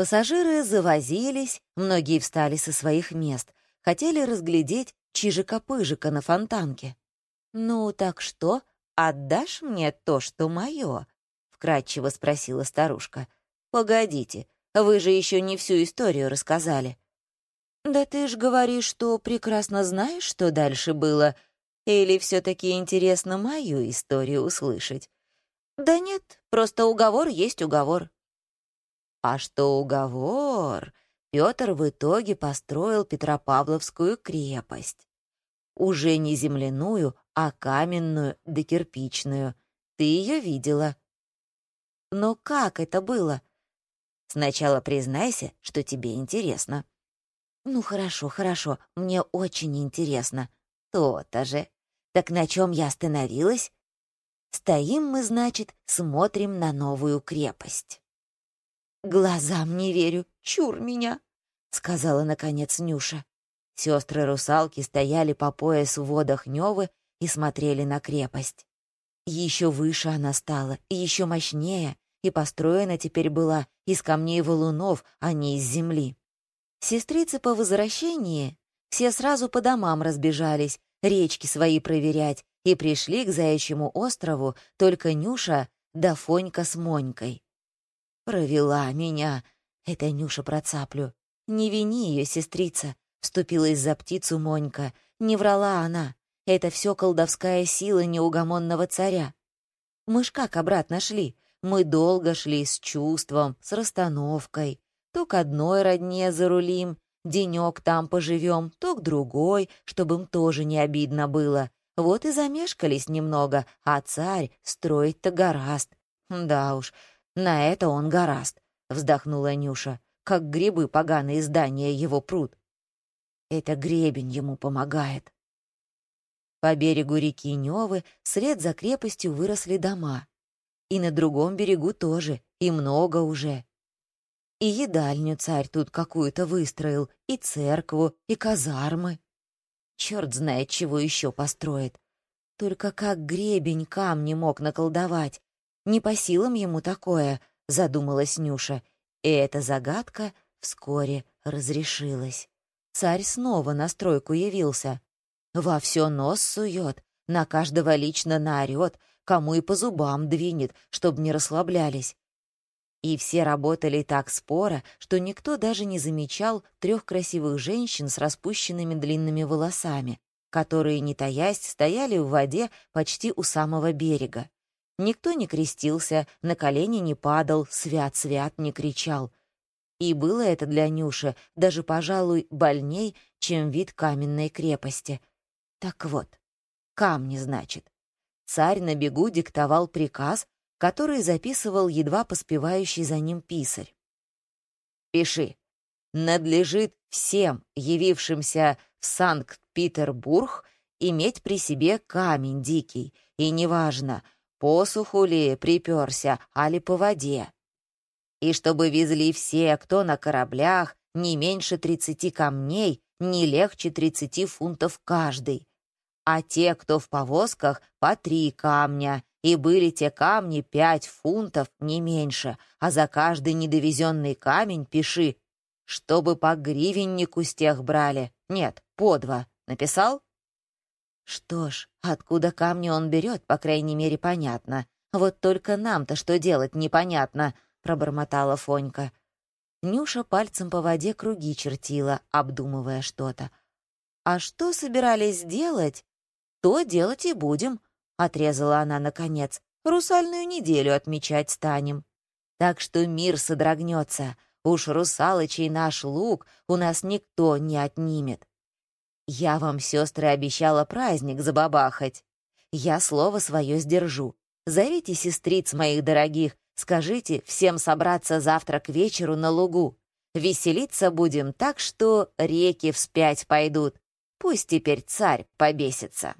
Пассажиры завозились, многие встали со своих мест, хотели разглядеть чижика-пыжика на фонтанке. «Ну, так что, отдашь мне то, что мое?» — вкратчиво спросила старушка. «Погодите, вы же еще не всю историю рассказали». «Да ты ж говоришь, что прекрасно знаешь, что дальше было, или все-таки интересно мою историю услышать?» «Да нет, просто уговор есть уговор». А что уговор? Петр в итоге построил Петропавловскую крепость. Уже не земляную, а каменную да кирпичную. Ты ее видела. Но как это было? Сначала признайся, что тебе интересно. Ну хорошо, хорошо, мне очень интересно. То-то же. Так на чем я остановилась? Стоим мы, значит, смотрим на новую крепость. «Глазам не верю, чур меня», — сказала, наконец, Нюша. Сестры-русалки стояли по пояс в водах Невы и смотрели на крепость. Еще выше она стала, еще мощнее, и построена теперь была из камней валунов, а не из земли. Сестрицы по возвращении все сразу по домам разбежались, речки свои проверять, и пришли к Заячьему острову только Нюша да Фонька с Монькой. «Провела меня!» — это Нюша про цаплю. «Не вини ее, сестрица!» — вступилась за птицу Монька. «Не врала она. Это все колдовская сила неугомонного царя. Мы ж как обратно шли? Мы долго шли с чувством, с расстановкой. То к одной родне зарулим, денек там поживем, то к другой, чтобы им тоже не обидно было. Вот и замешкались немного, а царь строить-то гораст. Да уж, на это он гораст, вздохнула Нюша, как грибы поганые здания его пруд. Это гребень ему помогает. По берегу реки Невы вслед за крепостью выросли дома. И на другом берегу тоже, и много уже. И едальню царь тут какую-то выстроил, и церкву, и казармы. Черт знает, чего еще построит. Только как гребень камни мог наколдовать, не по силам ему такое, задумалась Нюша, и эта загадка вскоре разрешилась. Царь снова на стройку явился. Во все нос сует, на каждого лично наорет, кому и по зубам двинет, чтобы не расслаблялись. И все работали так споро, что никто даже не замечал трех красивых женщин с распущенными длинными волосами, которые, не таясь, стояли в воде почти у самого берега. Никто не крестился, на колени не падал, свят-свят не кричал. И было это для Нюши даже, пожалуй, больней, чем вид каменной крепости. Так вот, камни, значит. Царь на бегу диктовал приказ, который записывал едва поспевающий за ним писарь. «Пиши. Надлежит всем, явившимся в Санкт-Петербург, иметь при себе камень дикий, и неважно — посуху ли приперся, али по воде. И чтобы везли все, кто на кораблях, не меньше тридцати камней, не легче тридцати фунтов каждый. А те, кто в повозках, по три камня, и были те камни пять фунтов, не меньше, а за каждый недовезенный камень пиши, чтобы по гривеннику с тех брали. Нет, по два. Написал? Что ж, откуда камни он берет, по крайней мере, понятно. Вот только нам-то что делать, непонятно, пробормотала Фонька. Нюша пальцем по воде круги чертила, обдумывая что-то. «А что собирались делать? То делать и будем», — отрезала она наконец. «Русальную неделю отмечать станем. Так что мир содрогнется. Уж русалочий наш лук у нас никто не отнимет. Я вам, сестры, обещала праздник забабахать. Я слово свое сдержу. Зовите сестриц моих дорогих, скажите всем собраться завтра к вечеру на лугу. Веселиться будем так, что реки вспять пойдут. Пусть теперь царь побесится.